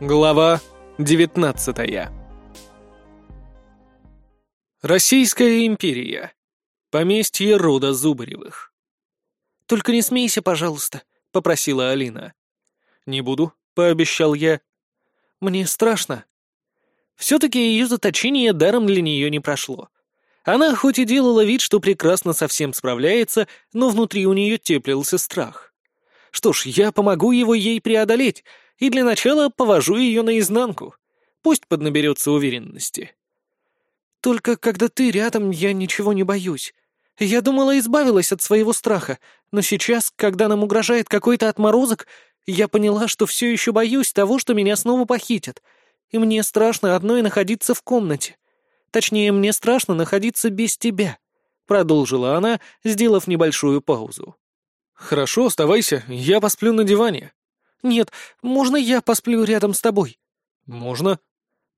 Глава 19 Российская империя. Поместье рода Зубаревых. «Только не смейся, пожалуйста», — попросила Алина. «Не буду», — пообещал я. «Мне страшно». Все-таки ее заточение даром для нее не прошло. Она хоть и делала вид, что прекрасно со всем справляется, но внутри у нее теплился страх. Что ж, я помогу его ей преодолеть, и для начала повожу ее наизнанку. Пусть поднаберется уверенности. Только когда ты рядом, я ничего не боюсь. Я думала, избавилась от своего страха, но сейчас, когда нам угрожает какой-то отморозок, я поняла, что все еще боюсь того, что меня снова похитят. И мне страшно одной находиться в комнате. Точнее, мне страшно находиться без тебя», — продолжила она, сделав небольшую паузу. «Хорошо, оставайся, я посплю на диване». «Нет, можно я посплю рядом с тобой?» «Можно».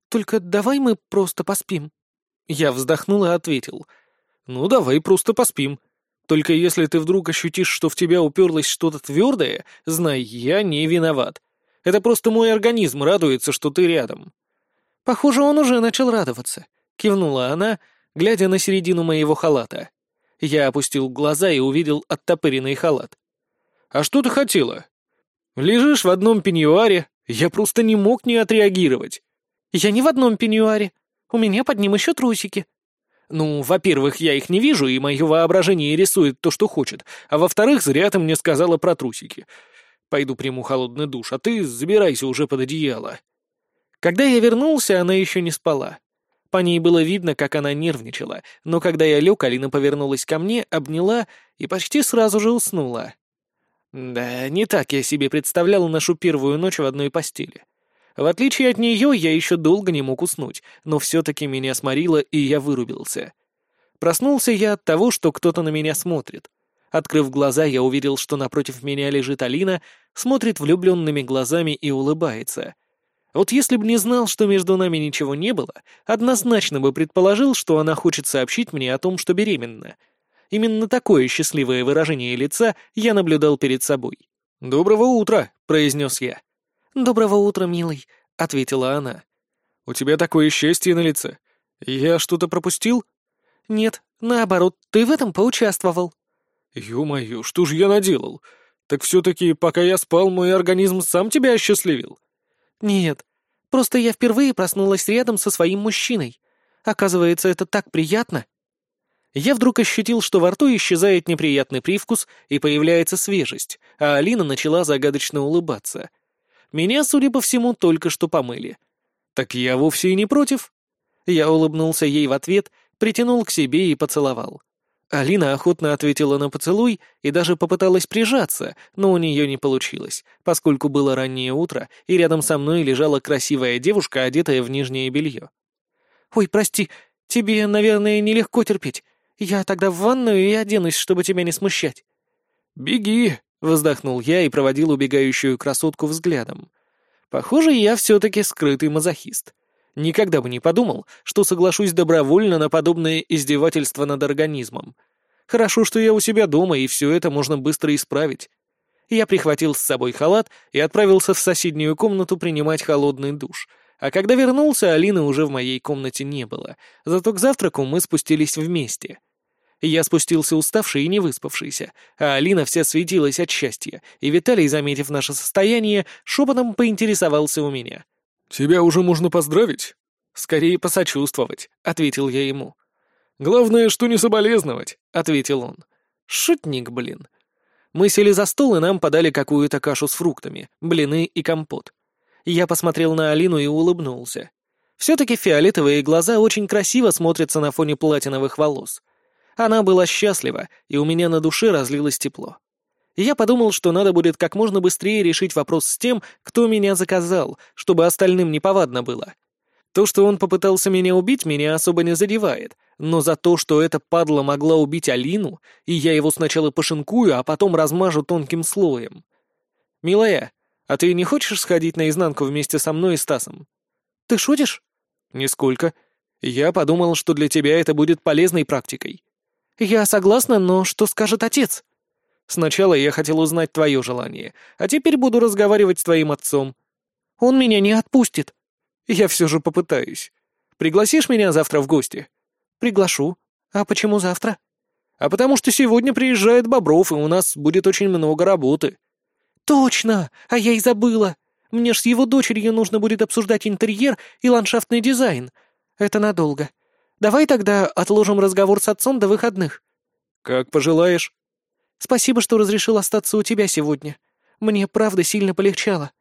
«Только давай мы просто поспим». Я вздохнул и ответил. «Ну, давай просто поспим. Только если ты вдруг ощутишь, что в тебя уперлось что-то твердое, знай, я не виноват. Это просто мой организм радуется, что ты рядом». Похоже, он уже начал радоваться. Кивнула она, глядя на середину моего халата. Я опустил глаза и увидел оттопыренный халат. «А что ты хотела?» «Лежишь в одном пеньюаре, я просто не мог не отреагировать». «Я не в одном пеньюаре. У меня под ним еще трусики». «Ну, во-первых, я их не вижу, и мое воображение рисует то, что хочет, а во-вторых, зря ты мне сказала про трусики. Пойду приму холодный душ, а ты забирайся уже под одеяло». Когда я вернулся, она еще не спала. По ней было видно, как она нервничала, но когда я лег, Алина повернулась ко мне, обняла и почти сразу же уснула. Да, не так я себе представлял нашу первую ночь в одной постели. В отличие от нее, я еще долго не мог уснуть, но все-таки меня сморило, и я вырубился. Проснулся я от того, что кто-то на меня смотрит. Открыв глаза, я увидел, что напротив меня лежит Алина, смотрит влюбленными глазами и улыбается — вот если бы не знал, что между нами ничего не было, однозначно бы предположил, что она хочет сообщить мне о том, что беременна. Именно такое счастливое выражение лица я наблюдал перед собой. «Доброго утра», — произнес я. «Доброго утра, милый», — ответила она. «У тебя такое счастье на лице. Я что-то пропустил?» «Нет, наоборот, ты в этом поучаствовал». «Ё-моё, что же я наделал? Так все-таки, пока я спал, мой организм сам тебя осчастливил?» «Нет, просто я впервые проснулась рядом со своим мужчиной. Оказывается, это так приятно». Я вдруг ощутил, что во рту исчезает неприятный привкус и появляется свежесть, а Алина начала загадочно улыбаться. Меня, судя по всему, только что помыли. Так я вовсе и не против. Я улыбнулся ей в ответ, притянул к себе и поцеловал. Алина охотно ответила на поцелуй и даже попыталась прижаться, но у нее не получилось, поскольку было раннее утро, и рядом со мной лежала красивая девушка, одетая в нижнее белье. «Ой, прости, тебе, наверное, нелегко терпеть. Я тогда в ванную и оденусь, чтобы тебя не смущать». «Беги!» — вздохнул я и проводил убегающую красотку взглядом. «Похоже, я все-таки скрытый мазохист. Никогда бы не подумал, что соглашусь добровольно на подобное издевательство над организмом. Хорошо, что я у себя дома, и все это можно быстро исправить. Я прихватил с собой халат и отправился в соседнюю комнату принимать холодный душ. А когда вернулся, Алины уже в моей комнате не было. Зато к завтраку мы спустились вместе. Я спустился уставший и не выспавшийся, а Алина вся светилась от счастья, и Виталий, заметив наше состояние, шепотом поинтересовался у меня — «Тебя уже можно поздравить?» «Скорее посочувствовать», — ответил я ему. «Главное, что не соболезновать», — ответил он. «Шутник, блин». Мы сели за стол, и нам подали какую-то кашу с фруктами, блины и компот. Я посмотрел на Алину и улыбнулся. Все-таки фиолетовые глаза очень красиво смотрятся на фоне платиновых волос. Она была счастлива, и у меня на душе разлилось тепло я подумал, что надо будет как можно быстрее решить вопрос с тем, кто меня заказал, чтобы остальным неповадно было. То, что он попытался меня убить, меня особо не задевает, но за то, что эта падла могла убить Алину, и я его сначала пошинкую, а потом размажу тонким слоем. «Милая, а ты не хочешь сходить наизнанку вместе со мной и Стасом?» «Ты шутишь?» «Нисколько. Я подумал, что для тебя это будет полезной практикой». «Я согласна, но что скажет отец?» Сначала я хотел узнать твое желание, а теперь буду разговаривать с твоим отцом». Он меня не отпустит. Я все же попытаюсь. Пригласишь меня завтра в гости? Приглашу. А почему завтра? А потому что сегодня приезжает Бобров, и у нас будет очень много работы. Точно! А я и забыла. Мне ж с его дочерью нужно будет обсуждать интерьер и ландшафтный дизайн. Это надолго. Давай тогда отложим разговор с отцом до выходных. Как пожелаешь. Спасибо, что разрешил остаться у тебя сегодня. Мне правда сильно полегчало.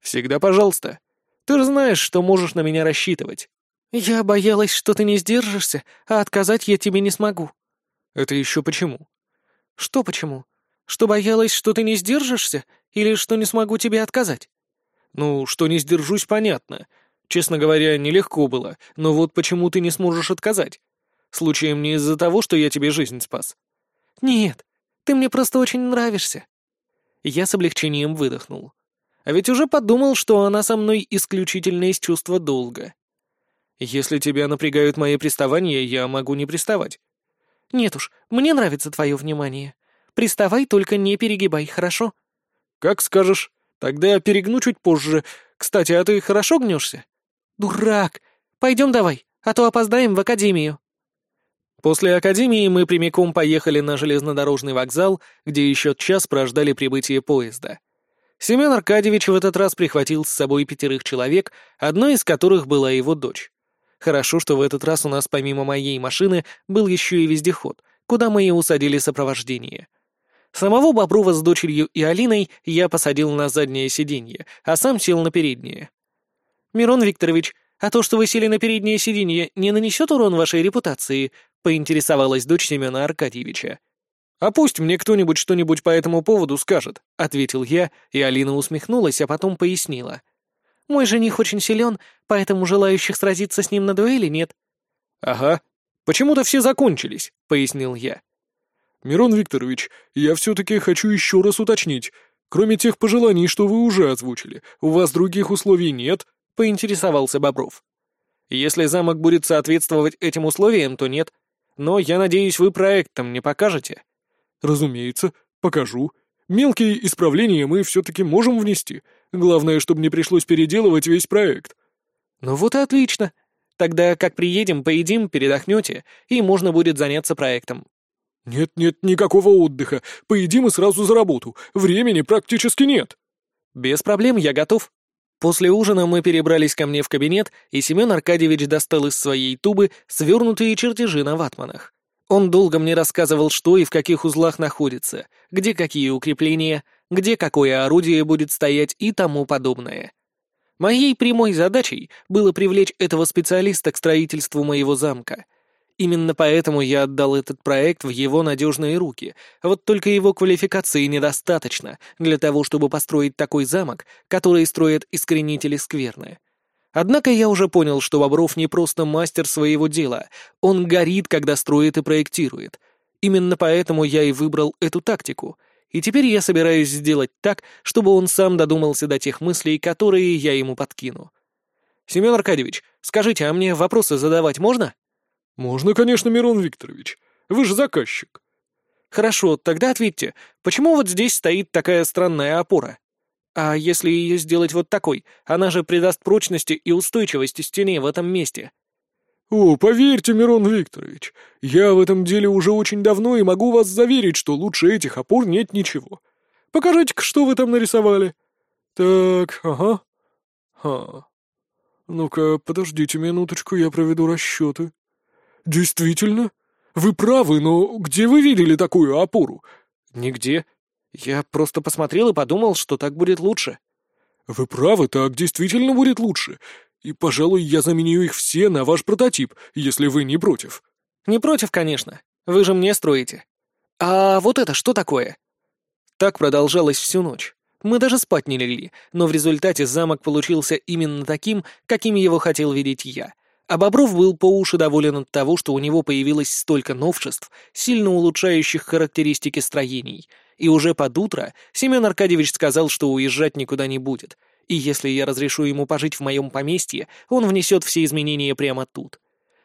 Всегда пожалуйста. Ты же знаешь, что можешь на меня рассчитывать. Я боялась, что ты не сдержишься, а отказать я тебе не смогу. Это еще почему? Что почему? Что боялась, что ты не сдержишься, или что не смогу тебе отказать? Ну, что не сдержусь, понятно. Честно говоря, нелегко было, но вот почему ты не сможешь отказать? Случаем не из-за того, что я тебе жизнь спас? Нет, ты мне просто очень нравишься. Я с облегчением выдохнул. А ведь уже подумал, что она со мной исключительно из чувства долга. Если тебя напрягают мои приставания, я могу не приставать. Нет уж, мне нравится твое внимание. Приставай, только не перегибай, хорошо? Как скажешь. Тогда перегну чуть позже. Кстати, а ты хорошо гнешься? Дурак! Пойдем давай, а то опоздаем в академию. После академии мы прямиком поехали на железнодорожный вокзал, где еще час прождали прибытие поезда. Семен Аркадьевич в этот раз прихватил с собой пятерых человек, одной из которых была его дочь. Хорошо, что в этот раз у нас помимо моей машины был еще и вездеход, куда мы и усадили сопровождение. Самого Боброва с дочерью и Алиной я посадил на заднее сиденье, а сам сел на переднее. «Мирон Викторович, а то, что вы сели на переднее сиденье, не нанесет урон вашей репутации?» — поинтересовалась дочь Семена Аркадьевича. «А пусть мне кто-нибудь что-нибудь по этому поводу скажет», — ответил я, и Алина усмехнулась, а потом пояснила. «Мой жених очень силен, поэтому желающих сразиться с ним на дуэли нет». «Ага. Почему-то все закончились», — пояснил я. «Мирон Викторович, я все-таки хочу еще раз уточнить. Кроме тех пожеланий, что вы уже озвучили, у вас других условий нет?» — поинтересовался Бобров. «Если замок будет соответствовать этим условиям, то нет. Но я надеюсь, вы проектом не покажете». «Разумеется, покажу. Мелкие исправления мы все-таки можем внести. Главное, чтобы не пришлось переделывать весь проект». «Ну вот и отлично. Тогда, как приедем, поедим, передохнете, и можно будет заняться проектом. «Нет-нет, никакого отдыха. Поедим и сразу за работу. Времени практически нет». «Без проблем, я готов». После ужина мы перебрались ко мне в кабинет, и Семен Аркадьевич достал из своей тубы свернутые чертежи на ватманах. Он долго мне рассказывал, что и в каких узлах находится, где какие укрепления, где какое орудие будет стоять и тому подобное. Моей прямой задачей было привлечь этого специалиста к строительству моего замка — Именно поэтому я отдал этот проект в его надежные руки. Вот только его квалификации недостаточно для того, чтобы построить такой замок, который строят искоренители скверны. Однако я уже понял, что Бобров не просто мастер своего дела, он горит, когда строит и проектирует. Именно поэтому я и выбрал эту тактику. И теперь я собираюсь сделать так, чтобы он сам додумался до тех мыслей, которые я ему подкину. «Семен Аркадьевич, скажите, а мне вопросы задавать можно?» «Можно, конечно, Мирон Викторович. Вы же заказчик». «Хорошо, тогда ответьте, почему вот здесь стоит такая странная опора? А если ее сделать вот такой, она же придаст прочности и устойчивости стене в этом месте». «О, поверьте, Мирон Викторович, я в этом деле уже очень давно и могу вас заверить, что лучше этих опор нет ничего. Покажите-ка, что вы там нарисовали. Так, ага. Ха. Ну-ка, подождите минуточку, я проведу расчеты». «Действительно? Вы правы, но где вы видели такую опору?» «Нигде. Я просто посмотрел и подумал, что так будет лучше». «Вы правы, так действительно будет лучше. И, пожалуй, я заменю их все на ваш прототип, если вы не против». «Не против, конечно. Вы же мне строите. А вот это что такое?» Так продолжалось всю ночь. Мы даже спать не легли, но в результате замок получился именно таким, каким его хотел видеть я — а Бобров был по уши доволен от того, что у него появилось столько новшеств, сильно улучшающих характеристики строений. И уже под утро Семен Аркадьевич сказал, что уезжать никуда не будет. И если я разрешу ему пожить в моем поместье, он внесет все изменения прямо тут.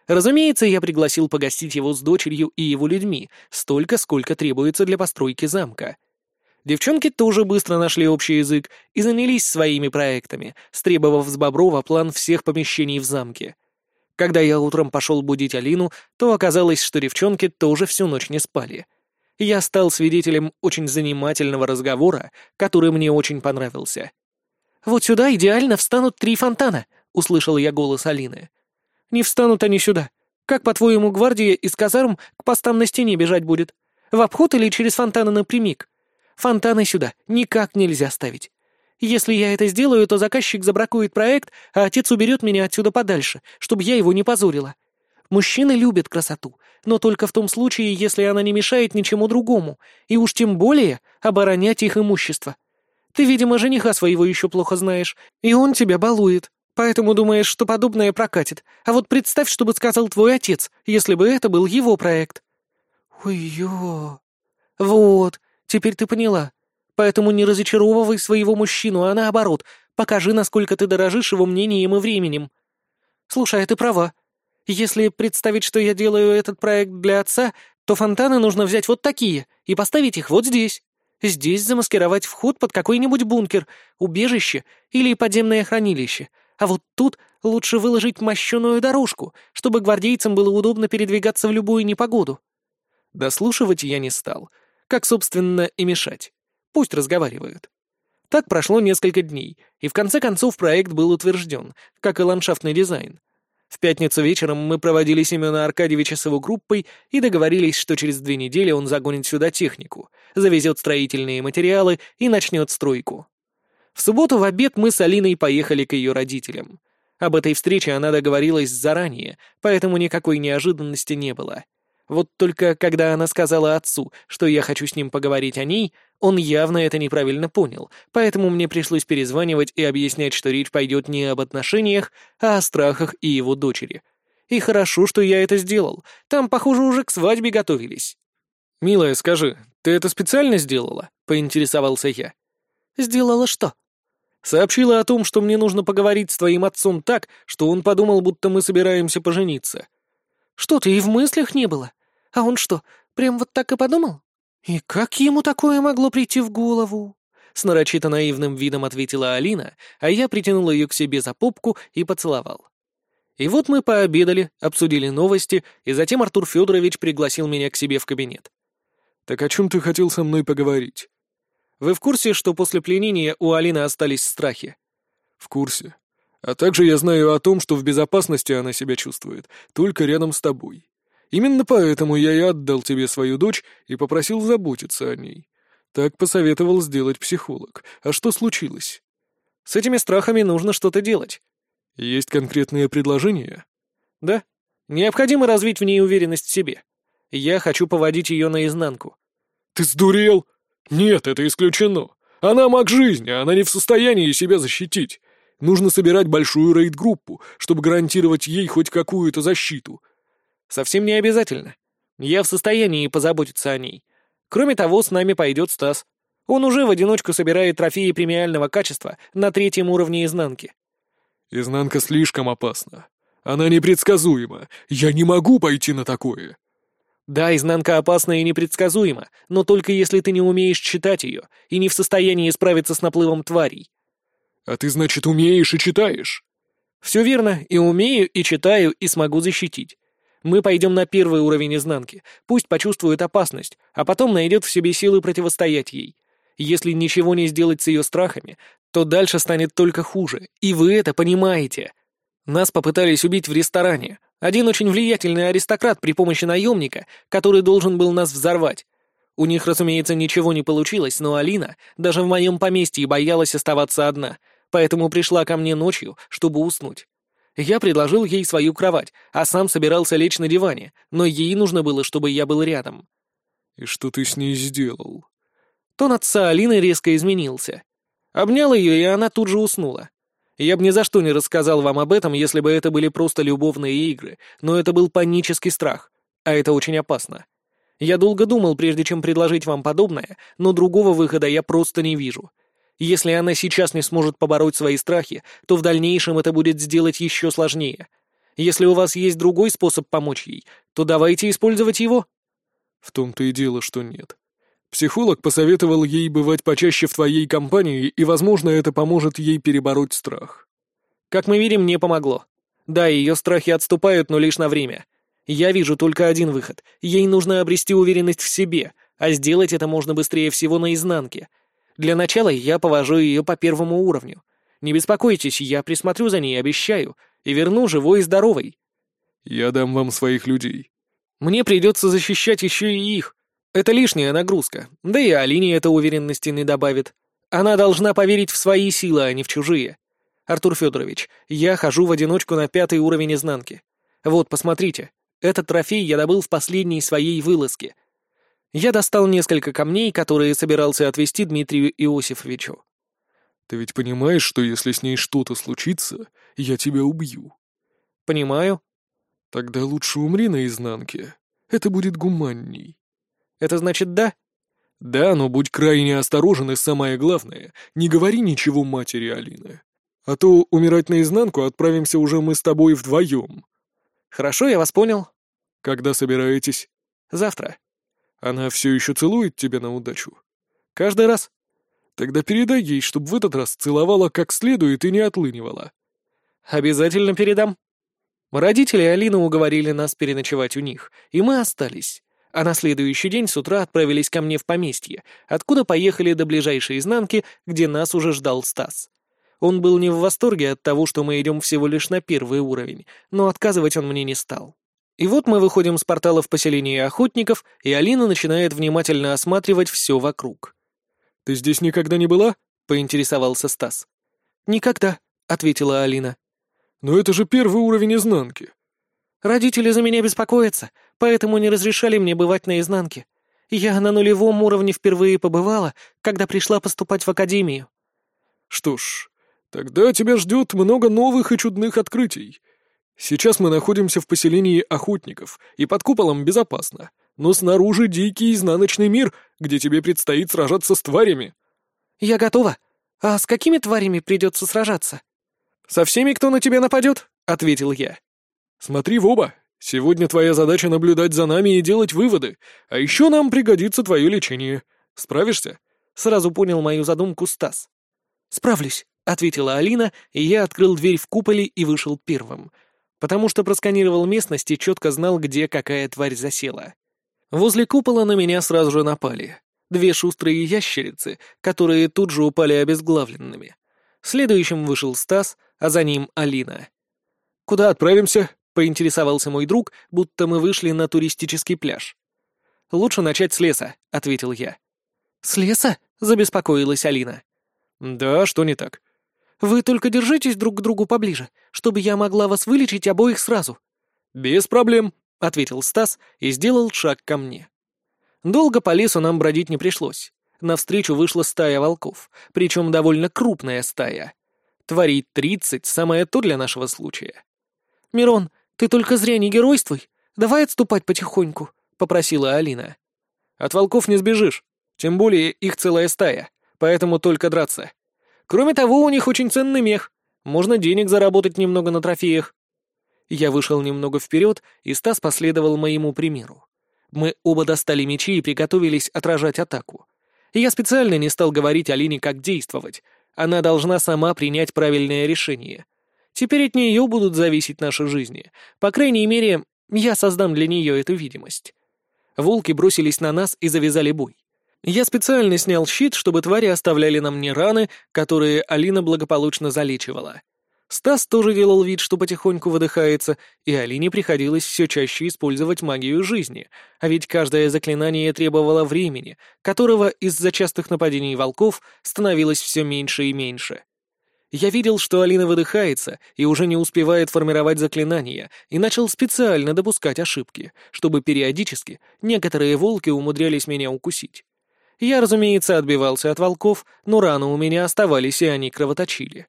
Разумеется, я пригласил погостить его с дочерью и его людьми, столько, сколько требуется для постройки замка. Девчонки тоже быстро нашли общий язык и занялись своими проектами, стребовав с Боброва план всех помещений в замке. Когда я утром пошел будить Алину, то оказалось, что девчонки тоже всю ночь не спали. Я стал свидетелем очень занимательного разговора, который мне очень понравился. «Вот сюда идеально встанут три фонтана», — услышал я голос Алины. «Не встанут они сюда. Как, по-твоему, гвардия из казарм к постам на стене бежать будет? В обход или через фонтаны напрямик? Фонтаны сюда никак нельзя ставить. Если я это сделаю, то заказчик забракует проект, а отец уберет меня отсюда подальше, чтобы я его не позорила. Мужчины любят красоту, но только в том случае, если она не мешает ничему другому, и уж тем более оборонять их имущество. Ты, видимо, жениха своего еще плохо знаешь, и он тебя балует, поэтому думаешь, что подобное прокатит. А вот представь, что бы сказал твой отец, если бы это был его проект. Ой-ё. Вот, Теперь ты поняла. Поэтому не разочаровывай своего мужчину, а наоборот, покажи, насколько ты дорожишь его мнением и временем. Слушай, а ты права. Если представить, что я делаю этот проект для отца, то фонтаны нужно взять вот такие и поставить их вот здесь. Здесь замаскировать вход под какой-нибудь бункер, убежище или подземное хранилище. А вот тут лучше выложить мощеную дорожку, чтобы гвардейцам было удобно передвигаться в любую непогоду. Дослушивать я не стал, как, собственно, и мешать. Пусть разговаривают. Так прошло несколько дней, и в конце концов проект был утвержден, как и ландшафтный дизайн. В пятницу вечером мы проводили Семена Аркадьевича с его группой и договорились, что через две недели он загонит сюда технику, завезет строительные материалы и начнет стройку. В субботу в обед мы с Алиной поехали к ее родителям. Об этой встрече она договорилась заранее, поэтому никакой неожиданности не было — вот только когда она сказала отцу, что я хочу с ним поговорить о ней, он явно это неправильно понял, поэтому мне пришлось перезванивать и объяснять, что речь пойдет не об отношениях, а о страхах и его дочери. И хорошо, что я это сделал. Там, похоже, уже к свадьбе готовились. «Милая, скажи, ты это специально сделала?» — поинтересовался я. «Сделала что?» «Сообщила о том, что мне нужно поговорить с твоим отцом так, что он подумал, будто мы собираемся пожениться». «Что-то и в мыслях не было. А он что, прям вот так и подумал? И как ему такое могло прийти в голову? С нарочито наивным видом ответила Алина, а я притянул ее к себе за попку и поцеловал. И вот мы пообедали, обсудили новости, и затем Артур Федорович пригласил меня к себе в кабинет. «Так о чем ты хотел со мной поговорить?» «Вы в курсе, что после пленения у Алины остались страхи?» «В курсе. А также я знаю о том, что в безопасности она себя чувствует, только рядом с тобой. Именно поэтому я и отдал тебе свою дочь и попросил заботиться о ней. Так посоветовал сделать психолог. А что случилось? С этими страхами нужно что-то делать. Есть конкретные предложения? Да. Необходимо развить в ней уверенность в себе. Я хочу поводить ее наизнанку. Ты сдурел? Нет, это исключено. Она маг жизни, она не в состоянии себя защитить. Нужно собирать большую рейд-группу, чтобы гарантировать ей хоть какую-то защиту. Совсем не обязательно. Я в состоянии позаботиться о ней. Кроме того, с нами пойдет Стас. Он уже в одиночку собирает трофеи премиального качества на третьем уровне изнанки. Изнанка слишком опасна. Она непредсказуема. Я не могу пойти на такое. Да, изнанка опасна и непредсказуема, но только если ты не умеешь читать ее и не в состоянии справиться с наплывом тварей. А ты, значит, умеешь и читаешь? Все верно, и умею, и читаю, и смогу защитить. Мы пойдем на первый уровень изнанки. Пусть почувствует опасность, а потом найдет в себе силы противостоять ей. Если ничего не сделать с ее страхами, то дальше станет только хуже, и вы это понимаете. Нас попытались убить в ресторане. Один очень влиятельный аристократ при помощи наемника, который должен был нас взорвать. У них, разумеется, ничего не получилось, но Алина даже в моем поместье боялась оставаться одна, поэтому пришла ко мне ночью, чтобы уснуть. Я предложил ей свою кровать, а сам собирался лечь на диване, но ей нужно было, чтобы я был рядом. «И что ты с ней сделал?» Тон отца Алины резко изменился. Обнял ее, и она тут же уснула. Я бы ни за что не рассказал вам об этом, если бы это были просто любовные игры, но это был панический страх, а это очень опасно. Я долго думал, прежде чем предложить вам подобное, но другого выхода я просто не вижу. Если она сейчас не сможет побороть свои страхи, то в дальнейшем это будет сделать еще сложнее. Если у вас есть другой способ помочь ей, то давайте использовать его». «В том-то и дело, что нет. Психолог посоветовал ей бывать почаще в твоей компании, и, возможно, это поможет ей перебороть страх. Как мы видим, мне помогло. Да, ее страхи отступают, но лишь на время. Я вижу только один выход. Ей нужно обрести уверенность в себе, а сделать это можно быстрее всего на изнанке. Для начала я повожу ее по первому уровню. Не беспокойтесь, я присмотрю за ней, обещаю, и верну живой и здоровой. Я дам вам своих людей. Мне придется защищать еще и их. Это лишняя нагрузка, да и Алине это уверенности не добавит. Она должна поверить в свои силы, а не в чужие. Артур Федорович, я хожу в одиночку на пятый уровень изнанки. Вот, посмотрите. Этот трофей я добыл в последней своей вылазке. Я достал несколько камней, которые собирался отвезти Дмитрию Иосифовичу. Ты ведь понимаешь, что если с ней что-то случится, я тебя убью? Понимаю. Тогда лучше умри наизнанке. Это будет гуманней. Это значит да? Да, но будь крайне осторожен и самое главное, не говори ничего матери Алины. А то умирать наизнанку отправимся уже мы с тобой вдвоем. Хорошо, я вас понял. Когда собираетесь? Завтра. Она все еще целует тебя на удачу? Каждый раз. Тогда передай ей, чтобы в этот раз целовала как следует и не отлынивала. Обязательно передам. Родители Алины уговорили нас переночевать у них, и мы остались. А на следующий день с утра отправились ко мне в поместье, откуда поехали до ближайшей изнанки, где нас уже ждал Стас. Он был не в восторге от того, что мы идем всего лишь на первый уровень, но отказывать он мне не стал. И вот мы выходим с портала в поселение охотников, и Алина начинает внимательно осматривать все вокруг. «Ты здесь никогда не была?» — поинтересовался Стас. «Никогда», — ответила Алина. «Но это же первый уровень изнанки». «Родители за меня беспокоятся, поэтому не разрешали мне бывать на изнанке. Я на нулевом уровне впервые побывала, когда пришла поступать в академию». «Что ж, тогда тебя ждет много новых и чудных открытий. Сейчас мы находимся в поселении охотников, и под куполом безопасно, но снаружи дикий изнаночный мир, где тебе предстоит сражаться с тварями». «Я готова. А с какими тварями придется сражаться?» «Со всеми, кто на тебя нападет», — ответил я. «Смотри в оба. Сегодня твоя задача наблюдать за нами и делать выводы, а еще нам пригодится твое лечение. Справишься?» Сразу понял мою задумку Стас. «Справлюсь», — ответила Алина, и я открыл дверь в куполе и вышел первым — потому что просканировал местность и четко знал, где какая тварь засела. Возле купола на меня сразу же напали. Две шустрые ящерицы, которые тут же упали обезглавленными. Следующим вышел Стас, а за ним Алина. «Куда отправимся?» — поинтересовался мой друг, будто мы вышли на туристический пляж. «Лучше начать с леса», — ответил я. «С леса?» — забеспокоилась Алина. «Да, что не так?» Вы только держитесь друг к другу поближе, чтобы я могла вас вылечить обоих сразу». «Без проблем», — ответил Стас и сделал шаг ко мне. Долго по лесу нам бродить не пришлось. Навстречу вышла стая волков, причем довольно крупная стая. Тварей тридцать — самое то для нашего случая. «Мирон, ты только зря не геройствуй. Давай отступать потихоньку», — попросила Алина. «От волков не сбежишь. Тем более их целая стая, поэтому только драться. Кроме того, у них очень ценный мех. Можно денег заработать немного на трофеях. Я вышел немного вперед, и Стас последовал моему примеру. Мы оба достали мечи и приготовились отражать атаку. Я специально не стал говорить Алине, как действовать. Она должна сама принять правильное решение. Теперь от нее будут зависеть наши жизни. По крайней мере, я создам для нее эту видимость. Волки бросились на нас и завязали бой. Я специально снял щит, чтобы твари оставляли нам не раны, которые Алина благополучно залечивала. Стас тоже делал вид, что потихоньку выдыхается, и Алине приходилось все чаще использовать магию жизни, а ведь каждое заклинание требовало времени, которого из-за частых нападений волков становилось все меньше и меньше. Я видел, что Алина выдыхается и уже не успевает формировать заклинания, и начал специально допускать ошибки, чтобы периодически некоторые волки умудрялись меня укусить. Я, разумеется, отбивался от волков, но раны у меня оставались, и они кровоточили.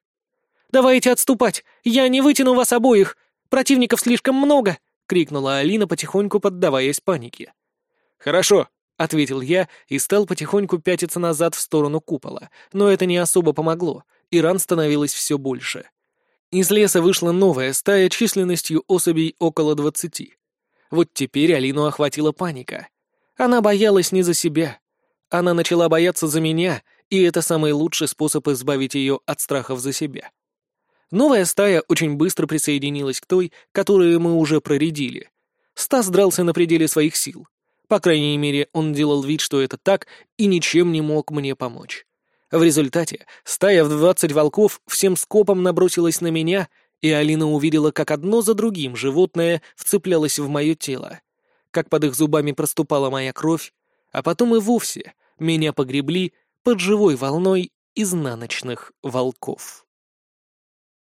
«Давайте отступать! Я не вытяну вас обоих! Противников слишком много!» — крикнула Алина, потихоньку поддаваясь панике. «Хорошо», — ответил я и стал потихоньку пятиться назад в сторону купола, но это не особо помогло, и ран становилось все больше. Из леса вышла новая стая численностью особей около двадцати. Вот теперь Алину охватила паника. Она боялась не за себя, Она начала бояться за меня, и это самый лучший способ избавить ее от страхов за себя. Новая стая очень быстро присоединилась к той, которую мы уже проредили. Стас дрался на пределе своих сил. По крайней мере, он делал вид, что это так, и ничем не мог мне помочь. В результате стая в двадцать волков всем скопом набросилась на меня, и Алина увидела, как одно за другим животное вцеплялось в мое тело, как под их зубами проступала моя кровь, а потом и вовсе меня погребли под живой волной изнаночных волков.